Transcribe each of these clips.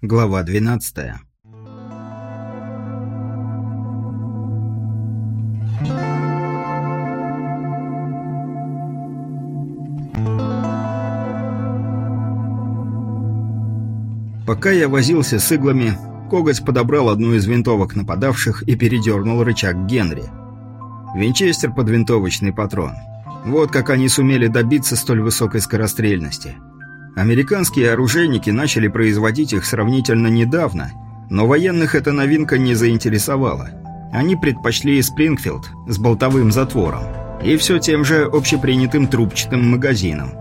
Глава 12. Пока я возился с иглами, коготь подобрал одну из винтовок нападавших и передернул рычаг Генри. Винчестер под винтовочный патрон. Вот как они сумели добиться столь высокой скорострельности – Американские оружейники начали производить их сравнительно недавно, но военных эта новинка не заинтересовала. Они предпочли Спрингфилд с болтовым затвором и все тем же общепринятым трубчатым магазином.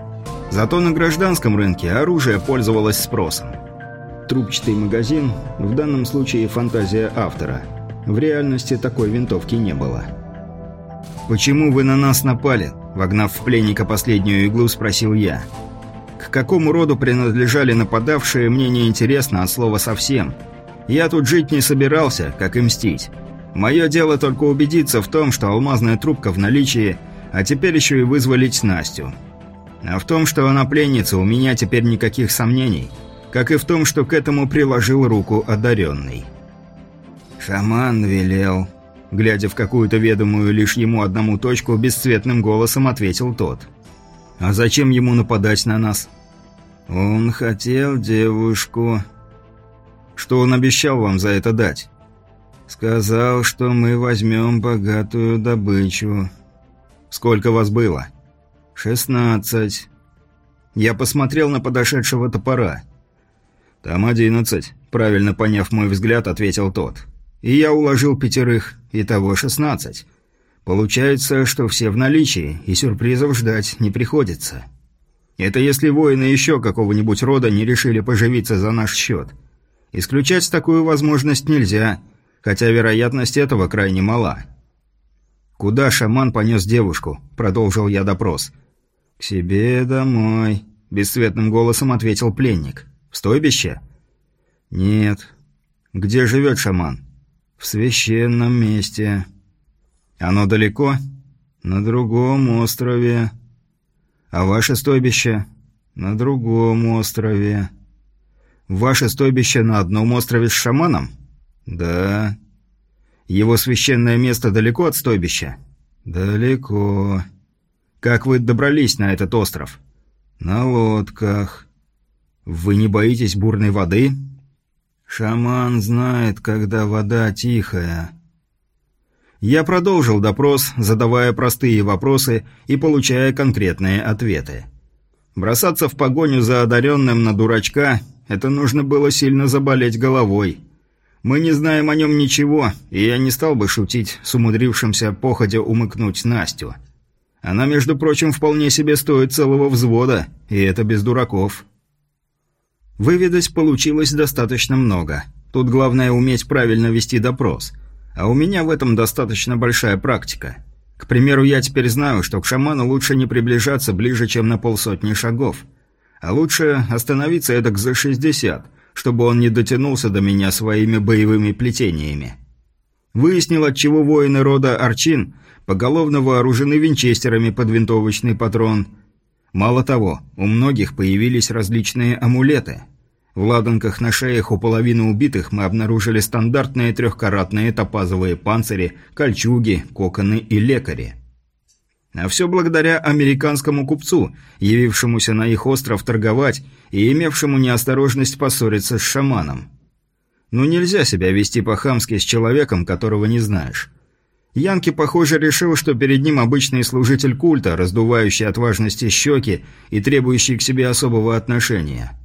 Зато на гражданском рынке оружие пользовалось спросом. Трубчатый магазин, в данном случае фантазия автора. В реальности такой винтовки не было. «Почему вы на нас напали?» Вогнав в пленника последнюю иглу, спросил я. «Я». К какому роду принадлежали нападавшие, мне не интересно от слова совсем. Я тут жить не собирался, как и мстить. Мое дело только убедиться в том, что алмазная трубка в наличии, а теперь еще и вызволить Настю. А в том, что она пленница, у меня теперь никаких сомнений, как и в том, что к этому приложил руку одаренный. «Шаман велел», глядя в какую-то ведомую лишь ему одному точку, бесцветным голосом ответил тот – а зачем ему нападать на нас? Он хотел девушку. Что он обещал вам за это дать? Сказал, что мы возьмем богатую добычу. Сколько вас было? Шестнадцать. Я посмотрел на подошедшего топора. Там одиннадцать. Правильно поняв мой взгляд, ответил тот. И я уложил пятерых, итого шестнадцать. Получается, что все в наличии, и сюрпризов ждать не приходится. Это если воины еще какого-нибудь рода не решили поживиться за наш счет. Исключать такую возможность нельзя, хотя вероятность этого крайне мала. «Куда шаман понес девушку?» – продолжил я допрос. «К себе домой», – бесцветным голосом ответил пленник. «В стойбище?» «Нет». «Где живет шаман?» «В священном месте». «Оно далеко?» «На другом острове». «А ваше стойбище?» «На другом острове». «Ваше стойбище на одном острове с шаманом?» «Да». «Его священное место далеко от стойбища?» «Далеко». «Как вы добрались на этот остров?» «На лодках». «Вы не боитесь бурной воды?» «Шаман знает, когда вода тихая». Я продолжил допрос, задавая простые вопросы и получая конкретные ответы. Бросаться в погоню за одаренным на дурачка – это нужно было сильно заболеть головой. Мы не знаем о нем ничего, и я не стал бы шутить с умудрившимся походя умыкнуть Настю. Она, между прочим, вполне себе стоит целого взвода, и это без дураков. Выведать получилось достаточно много. Тут главное уметь правильно вести допрос – а у меня в этом достаточно большая практика. К примеру, я теперь знаю, что к шаману лучше не приближаться ближе, чем на полсотни шагов. А лучше остановиться эдак за 60, чтобы он не дотянулся до меня своими боевыми плетениями. Выяснил, отчего воины рода Арчин поголовно вооружены винчестерами под винтовочный патрон. Мало того, у многих появились различные амулеты – в ладанках на шеях у половины убитых мы обнаружили стандартные трехкаратные топазовые панцири, кольчуги, коконы и лекари. А все благодаря американскому купцу, явившемуся на их остров торговать и имевшему неосторожность поссориться с шаманом. Ну нельзя себя вести по-хамски с человеком, которого не знаешь. Янки, похоже, решил, что перед ним обычный служитель культа, раздувающий от важности щеки и требующий к себе особого отношения.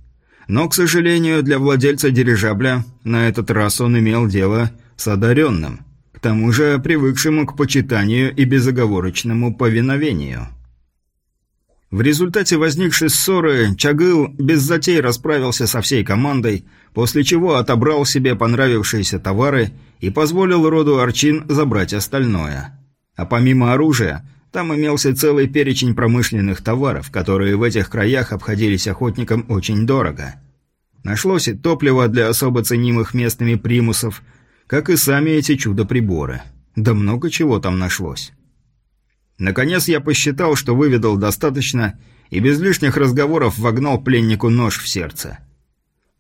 Но, к сожалению, для владельца дирижабля на этот раз он имел дело с одаренным, к тому же привыкшему к почитанию и безоговорочному повиновению. В результате возникшей ссоры Чагыл без затей расправился со всей командой, после чего отобрал себе понравившиеся товары и позволил роду Арчин забрать остальное. А помимо оружия, там имелся целый перечень промышленных товаров, которые в этих краях обходились охотникам очень дорого. Нашлось и топливо для особо ценимых местными примусов, как и сами эти чудо-приборы. Да много чего там нашлось. Наконец я посчитал, что выведал достаточно, и без лишних разговоров вогнал пленнику нож в сердце.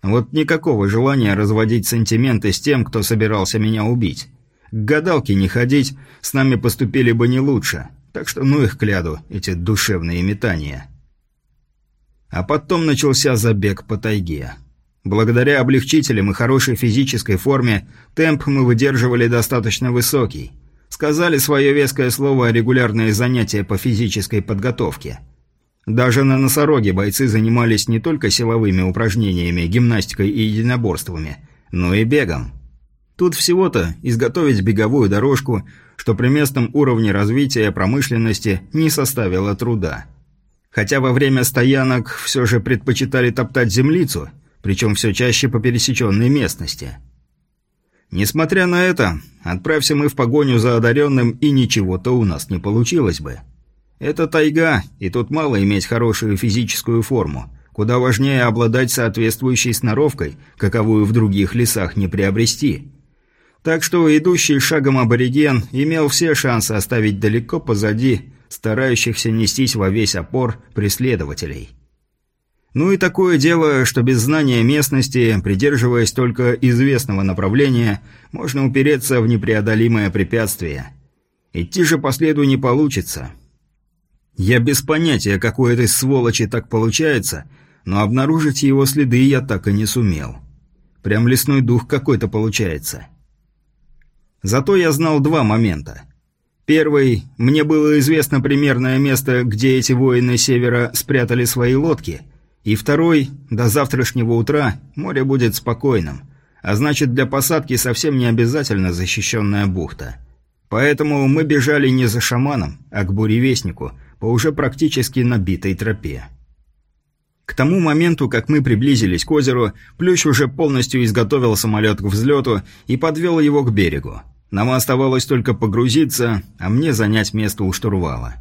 Вот никакого желания разводить сантименты с тем, кто собирался меня убить. К гадалке не ходить, с нами поступили бы не лучше. Так что ну их кляду, эти душевные метания. А потом начался забег по тайге. Благодаря облегчителям и хорошей физической форме, темп мы выдерживали достаточно высокий. Сказали свое веское слово регулярные занятия по физической подготовке. Даже на носороге бойцы занимались не только силовыми упражнениями, гимнастикой и единоборствами, но и бегом. Тут всего-то изготовить беговую дорожку, что при местном уровне развития промышленности не составило труда. Хотя во время стоянок все же предпочитали топтать землицу, причем все чаще по пересеченной местности – Несмотря на это, отправься мы в погоню за одаренным, и ничего-то у нас не получилось бы. Это тайга, и тут мало иметь хорошую физическую форму. Куда важнее обладать соответствующей сноровкой, каковую в других лесах не приобрести. Так что идущий шагом абориген имел все шансы оставить далеко позади старающихся нестись во весь опор преследователей. Ну и такое дело, что без знания местности, придерживаясь только известного направления, можно упереться в непреодолимое препятствие. Идти же по следу не получится. Я без понятия, как у этой сволочи так получается, но обнаружить его следы я так и не сумел. Прям лесной дух какой-то получается. Зато я знал два момента. Первый, мне было известно примерное место, где эти воины севера спрятали свои лодки – и второй, до завтрашнего утра море будет спокойным, а значит для посадки совсем не обязательно защищенная бухта. Поэтому мы бежали не за шаманом, а к буревестнику, по уже практически набитой тропе. К тому моменту, как мы приблизились к озеру, Плющ уже полностью изготовил самолет к взлету и подвел его к берегу. Нам оставалось только погрузиться, а мне занять место у штурвала.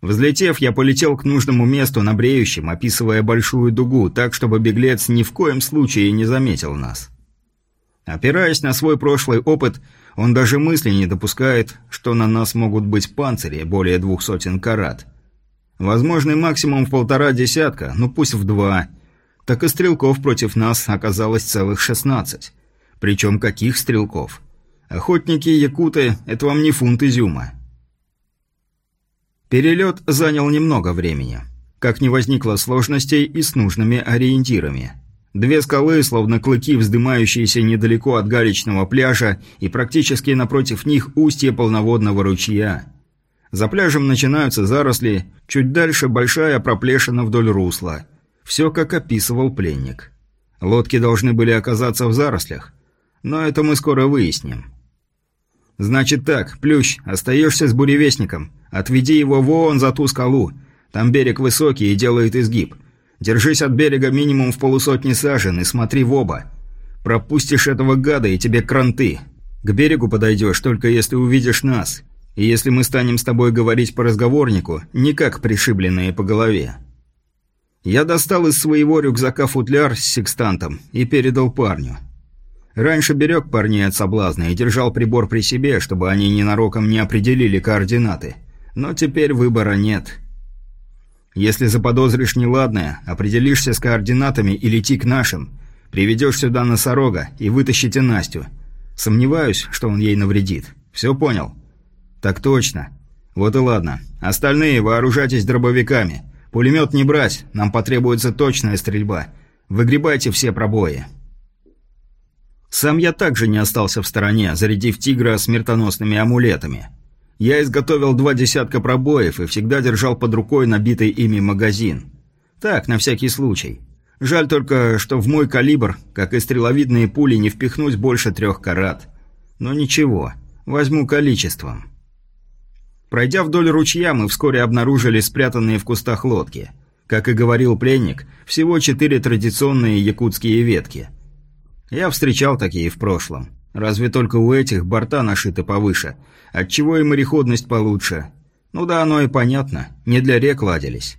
Взлетев, я полетел к нужному месту на бреющем, описывая большую дугу, так, чтобы беглец ни в коем случае не заметил нас. Опираясь на свой прошлый опыт, он даже мысли не допускает, что на нас могут быть панцири более двух сотен карат. Возможный максимум в полтора десятка, ну пусть в два. Так и стрелков против нас оказалось целых шестнадцать. Причем каких стрелков? Охотники-якуты – это вам не фунт изюма. Перелет занял немного времени. Как не возникло сложностей и с нужными ориентирами. Две скалы, словно клыки, вздымающиеся недалеко от галечного пляжа, и практически напротив них устье полноводного ручья. За пляжем начинаются заросли, чуть дальше большая проплешина вдоль русла. Все, как описывал пленник. Лодки должны были оказаться в зарослях. Но это мы скоро выясним. «Значит так, Плющ, остаешься с буревестником. Отведи его вон за ту скалу. Там берег высокий и делает изгиб. Держись от берега минимум в полусотни сажен и смотри в оба. Пропустишь этого гада и тебе кранты. К берегу подойдешь, только если увидишь нас. И если мы станем с тобой говорить по разговорнику, не как пришибленные по голове». Я достал из своего рюкзака футляр с секстантом и передал парню. Раньше берег парней от соблазна и держал прибор при себе, чтобы они ненароком не определили координаты. Но теперь выбора нет. Если заподозришь неладное, определишься с координатами и лети к нашим. Приведешь сюда носорога и вытащите Настю. Сомневаюсь, что он ей навредит. Все понял? Так точно. Вот и ладно. Остальные вооружайтесь дробовиками. Пулемет не брать, нам потребуется точная стрельба. Выгребайте все пробои. Сам я также не остался в стороне, зарядив тигра смертоносными амулетами. Я изготовил два десятка пробоев и всегда держал под рукой набитый ими магазин. Так, на всякий случай. Жаль только, что в мой калибр, как и стреловидные пули, не впихнуть больше трех карат. Но ничего, возьму количеством. Пройдя вдоль ручья, мы вскоре обнаружили спрятанные в кустах лодки. Как и говорил пленник, всего четыре традиционные якутские ветки – я встречал такие в прошлом. Разве только у этих борта нашиты повыше, отчего и мореходность получше. Ну да, оно и понятно, не для рек ладились.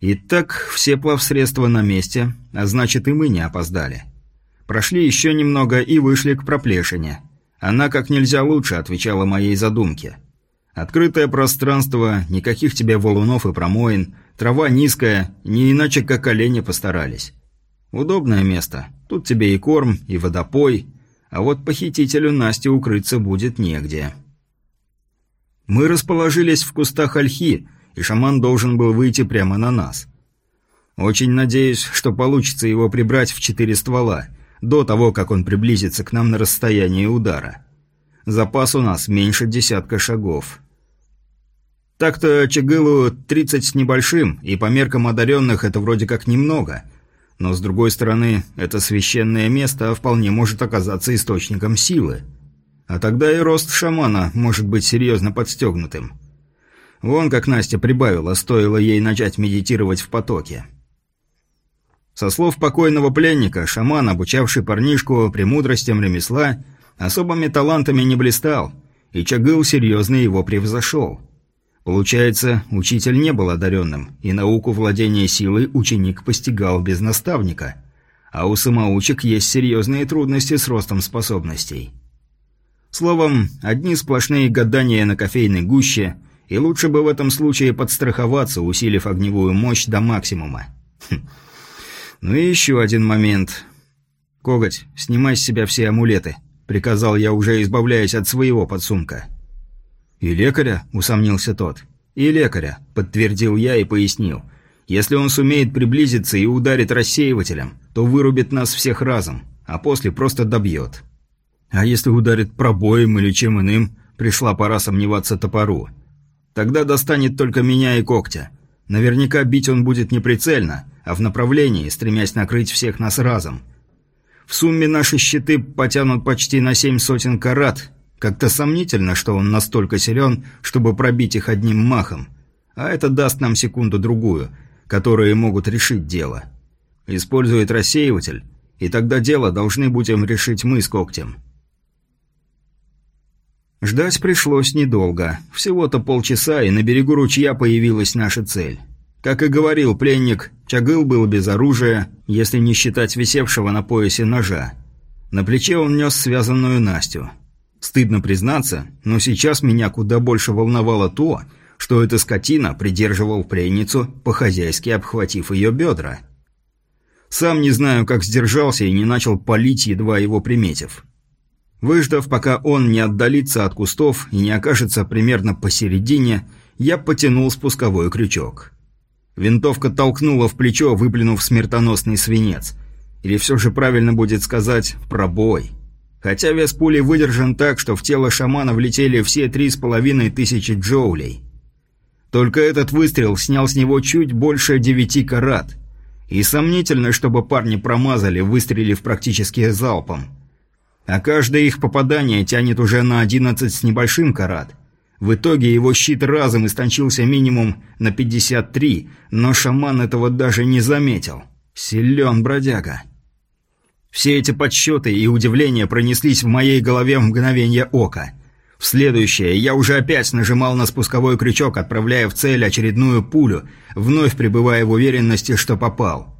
Итак, все плавсредства на месте, а значит и мы не опоздали. Прошли еще немного и вышли к проплешине. Она как нельзя лучше отвечала моей задумке. Открытое пространство, никаких тебе валунов и промоин, трава низкая, не иначе как олени постарались. Удобное место. Тут тебе и корм, и водопой, а вот похитителю Насти укрыться будет негде. Мы расположились в кустах ольхи, и шаман должен был выйти прямо на нас. Очень надеюсь, что получится его прибрать в четыре ствола, до того, как он приблизится к нам на расстояние удара. Запас у нас меньше десятка шагов. Так-то Чагылу 30 с небольшим, и по меркам одаренных это вроде как немного. Но с другой стороны, это священное место вполне может оказаться источником силы. А тогда и рост шамана может быть серьезно подстегнутым. Вон как Настя прибавила, стоило ей начать медитировать в потоке. Со слов покойного пленника, шаман, обучавший парнишку премудростям ремесла, особыми талантами не блистал, и Чагыл серьезно его превзошел. Получается, учитель не был одаренным, и науку владения силой ученик постигал без наставника, а у самоучек есть серьезные трудности с ростом способностей. Словом, одни сплошные гадания на кофейной гуще, и лучше бы в этом случае подстраховаться, усилив огневую мощь до максимума. Хм. Ну и еще один момент. «Коготь, снимай с себя все амулеты», — приказал я, уже избавляясь от своего подсумка. «И лекаря?» – усомнился тот. «И лекаря», – подтвердил я и пояснил. «Если он сумеет приблизиться и ударит рассеивателем, то вырубит нас всех разом, а после просто добьет». «А если ударит пробоем или чем иным?» Пришла пора сомневаться топору. «Тогда достанет только меня и когтя. Наверняка бить он будет не прицельно, а в направлении, стремясь накрыть всех нас разом. В сумме наши щиты потянут почти на семь сотен карат, как-то сомнительно, что он настолько силен, чтобы пробить их одним махом. А это даст нам секунду-другую, которые могут решить дело. Использует рассеиватель, и тогда дело должны будем решить мы с когтем. Ждать пришлось недолго. Всего-то полчаса, и на берегу ручья появилась наша цель. Как и говорил пленник, Чагыл был без оружия, если не считать висевшего на поясе ножа. На плече он нес связанную Настю – Стыдно признаться, но сейчас меня куда больше волновало то, что эта скотина придерживал пленницу, по-хозяйски обхватив ее бедра. Сам не знаю, как сдержался и не начал палить, едва его приметив. Выждав, пока он не отдалится от кустов и не окажется примерно посередине, я потянул спусковой крючок. Винтовка толкнула в плечо, выплюнув смертоносный свинец. Или все же правильно будет сказать «пробой». Хотя вес пули выдержан так, что в тело шамана влетели все три с половиной тысячи джоулей. Только этот выстрел снял с него чуть больше девяти карат. И сомнительно, чтобы парни промазали, выстрелив практически залпом. А каждое их попадание тянет уже на одиннадцать с небольшим карат. В итоге его щит разом истончился минимум на 53, но шаман этого даже не заметил. Силен бродяга. Все эти подсчеты и удивления пронеслись в моей голове в мгновение ока. В следующее я уже опять нажимал на спусковой крючок, отправляя в цель очередную пулю, вновь пребывая в уверенности, что попал.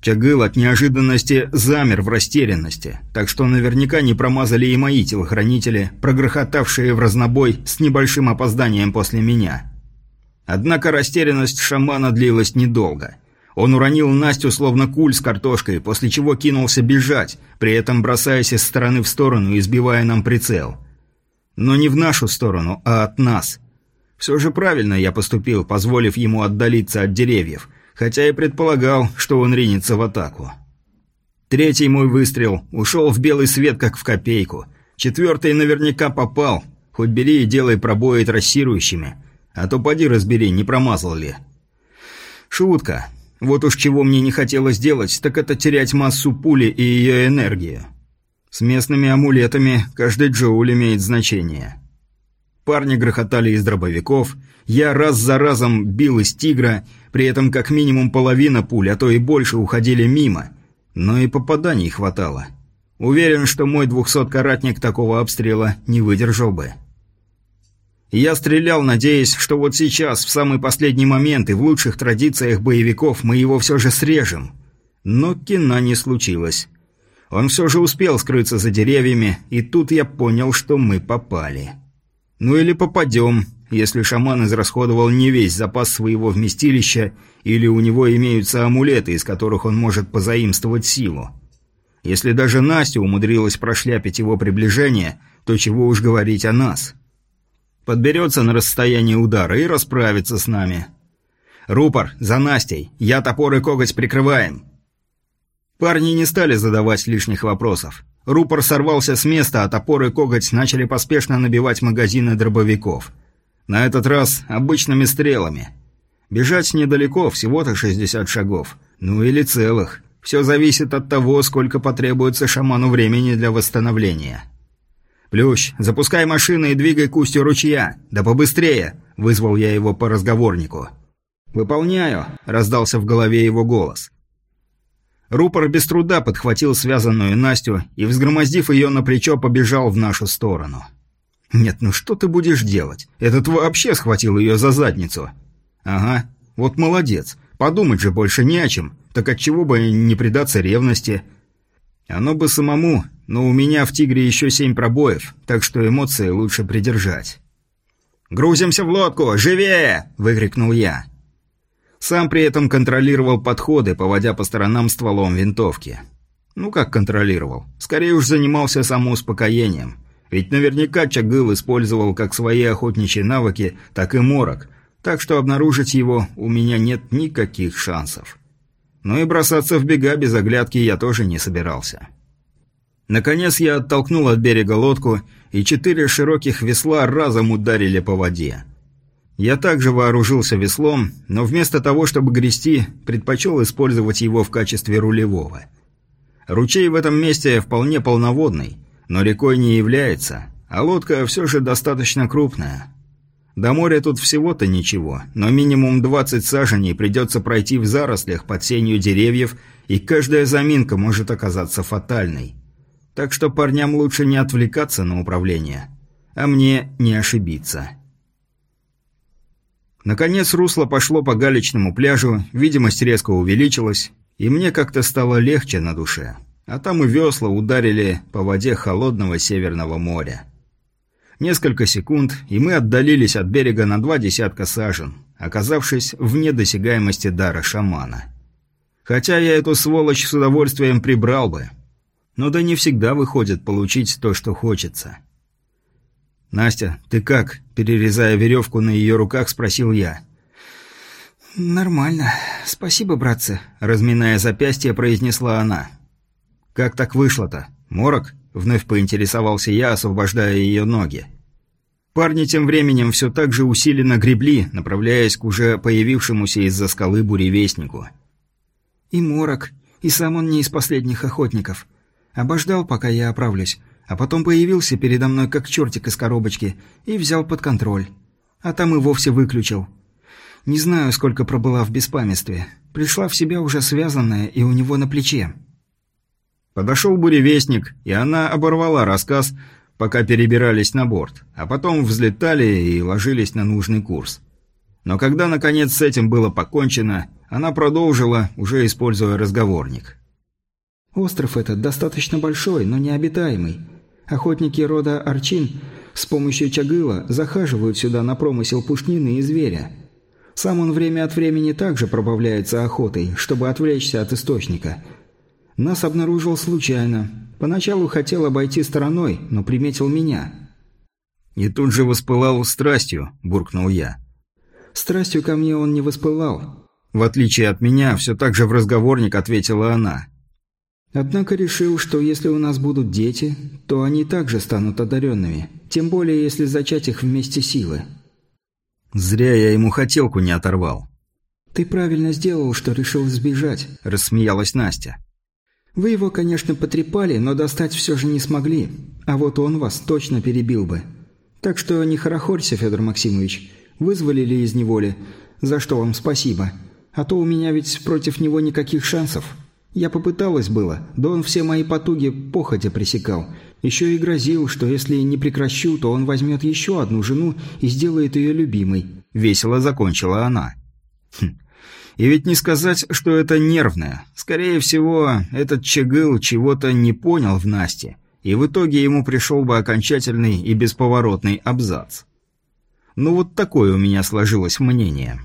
Чагыл от неожиданности замер в растерянности, так что наверняка не промазали и мои телохранители, прогрохотавшие в разнобой с небольшим опозданием после меня. Однако растерянность шамана длилась недолго – он уронил Настю словно куль с картошкой, после чего кинулся бежать, при этом бросаясь из стороны в сторону и сбивая нам прицел. Но не в нашу сторону, а от нас. Все же правильно я поступил, позволив ему отдалиться от деревьев, хотя и предполагал, что он ринется в атаку. Третий мой выстрел ушел в белый свет, как в копейку. Четвертый наверняка попал, хоть бери и делай пробои трассирующими, а то поди разбери, не промазал ли. Шутка. Вот уж чего мне не хотелось делать, так это терять массу пули и ее энергию. С местными амулетами каждый джоуль имеет значение. Парни грохотали из дробовиков, я раз за разом бил из тигра, при этом как минимум половина пуль, а то и больше уходили мимо, но и попаданий хватало. Уверен, что мой двухсоткаратник такого обстрела не выдержал бы. Я стрелял, надеясь, что вот сейчас, в самый последний момент и в лучших традициях боевиков мы его все же срежем. Но кино не случилось. Он все же успел скрыться за деревьями, и тут я понял, что мы попали. Ну или попадем, если шаман израсходовал не весь запас своего вместилища или у него имеются амулеты, из которых он может позаимствовать силу. Если даже Настя умудрилась прошляпить его приближение, то чего уж говорить о нас. Подберется на расстояние удара и расправится с нами. «Рупор, за Настей! Я топор и коготь прикрываем!» Парни не стали задавать лишних вопросов. Рупор сорвался с места, а топор и коготь начали поспешно набивать магазины дробовиков. На этот раз обычными стрелами. Бежать недалеко, всего-то 60 шагов. Ну или целых. Все зависит от того, сколько потребуется шаману времени для восстановления. «Плющ, запускай машины и двигай к устью ручья. Да побыстрее!» – вызвал я его по разговорнику. «Выполняю!» – раздался в голове его голос. Рупор без труда подхватил связанную Настю и, взгромоздив ее на плечо, побежал в нашу сторону. «Нет, ну что ты будешь делать? Этот вообще схватил ее за задницу». «Ага, вот молодец. Подумать же больше не о чем. Так отчего бы не предаться ревности?» «Оно бы самому, но у меня в «Тигре» еще семь пробоев, так что эмоции лучше придержать». «Грузимся в лодку! Живее!» – выкрикнул я. Сам при этом контролировал подходы, поводя по сторонам стволом винтовки. Ну как контролировал? Скорее уж занимался самоуспокоением. Ведь наверняка Чагыл использовал как свои охотничьи навыки, так и морок, так что обнаружить его у меня нет никаких шансов. Но и бросаться в бега без оглядки я тоже не собирался. Наконец я оттолкнул от берега лодку, и четыре широких весла разом ударили по воде. Я также вооружился веслом, но вместо того, чтобы грести, предпочел использовать его в качестве рулевого. Ручей в этом месте вполне полноводный, но рекой не является, а лодка все же достаточно крупная. До моря тут всего-то ничего, но минимум 20 саженей придется пройти в зарослях под сенью деревьев, и каждая заминка может оказаться фатальной. Так что парням лучше не отвлекаться на управление, а мне не ошибиться. Наконец русло пошло по галечному пляжу, видимость резко увеличилась, и мне как-то стало легче на душе. А там и весла ударили по воде холодного Северного моря. Несколько секунд, и мы отдалились от берега на два десятка сажен, оказавшись вне досягаемости дара шамана. Хотя я эту сволочь с удовольствием прибрал бы. Но да не всегда выходит получить то, что хочется. «Настя, ты как?» – перерезая веревку на ее руках, спросил я. «Нормально. Спасибо, братцы», – разминая запястье, произнесла она. «Как так вышло-то? Морок?» – вновь поинтересовался я, освобождая ее ноги. Парни тем временем все так же усиленно гребли, направляясь к уже появившемуся из-за скалы буревестнику. «И морок, и сам он не из последних охотников. Обождал, пока я оправлюсь а потом появился передо мной как чертик из коробочки и взял под контроль. А там и вовсе выключил. Не знаю, сколько пробыла в беспамятстве. Пришла в себя уже связанная и у него на плече. Подошел буревестник, и она оборвала рассказ, пока перебирались на борт, а потом взлетали и ложились на нужный курс. Но когда, наконец, с этим было покончено, она продолжила, уже используя разговорник. «Остров этот достаточно большой, но необитаемый. Охотники рода Арчин с помощью чагыла захаживают сюда на промысел пушнины и зверя. Сам он время от времени также пробавляется охотой, чтобы отвлечься от источника. Нас обнаружил случайно. Поначалу хотел обойти стороной, но приметил меня. «И тут же воспылал страстью», – буркнул я. «Страстью ко мне он не воспылал». В отличие от меня, все так же в разговорник ответила она. Однако решил, что если у нас будут дети, то они также станут одаренными, тем более если зачать их вместе силы. Зря я ему хотелку не оторвал. «Ты правильно сделал, что решил сбежать», – рассмеялась Настя. «Вы его, конечно, потрепали, но достать все же не смогли, а вот он вас точно перебил бы. Так что не хорохорься, Федор Максимович, вызволили из неволи, за что вам спасибо, а то у меня ведь против него никаких шансов». Я попыталась было, да он все мои потуги походя пресекал. Еще и грозил, что если не прекращу, то он возьмет еще одну жену и сделает ее любимой. Весело закончила она. Хм. И ведь не сказать, что это нервное. Скорее всего, этот Чегыл чего-то не понял в Насте, и в итоге ему пришел бы окончательный и бесповоротный абзац. Ну вот такое у меня сложилось мнение.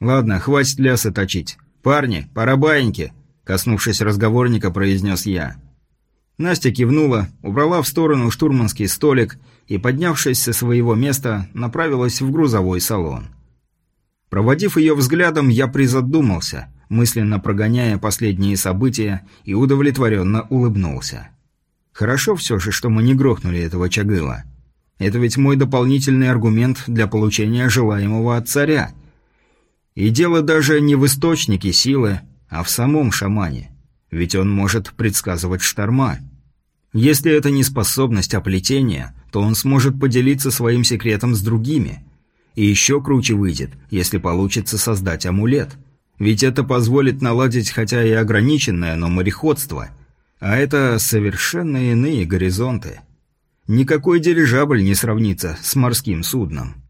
Ладно, хватит лясы точить. Парни, пора баиньки, коснувшись разговорника, произнес я. Настя кивнула, убрала в сторону штурманский столик и, поднявшись со своего места, направилась в грузовой салон. Проводив ее взглядом, я призадумался, мысленно прогоняя последние события, и удовлетворенно улыбнулся. Хорошо все же, что мы не грохнули этого чагыла. Это ведь мой дополнительный аргумент для получения желаемого от царя. И дело даже не в источнике силы, а в самом шамане. Ведь он может предсказывать шторма. Если это не способность, а плетение, то он сможет поделиться своим секретом с другими – и еще круче выйдет, если получится создать амулет. Ведь это позволит наладить хотя и ограниченное, но мореходство. А это совершенно иные горизонты. Никакой дирижабль не сравнится с морским судном.